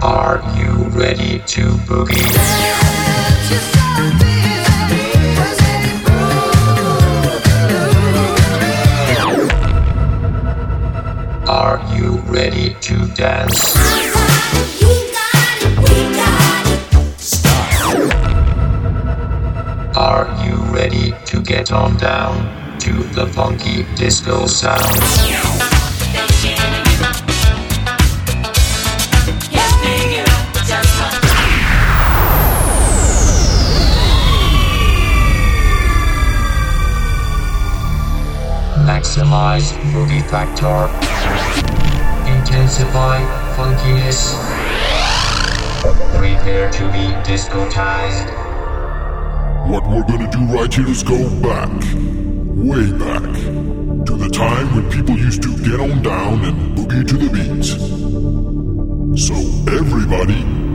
Are you ready to boogie? Are you ready to dance? Are you ready to get on down to the funky disco sound? Maximize boogie factor. Intensify funkiness. Prepare to be discotized. What we're gonna do right here is go back, way back, to the time when people used to get on down and boogie to the beat. So everybody.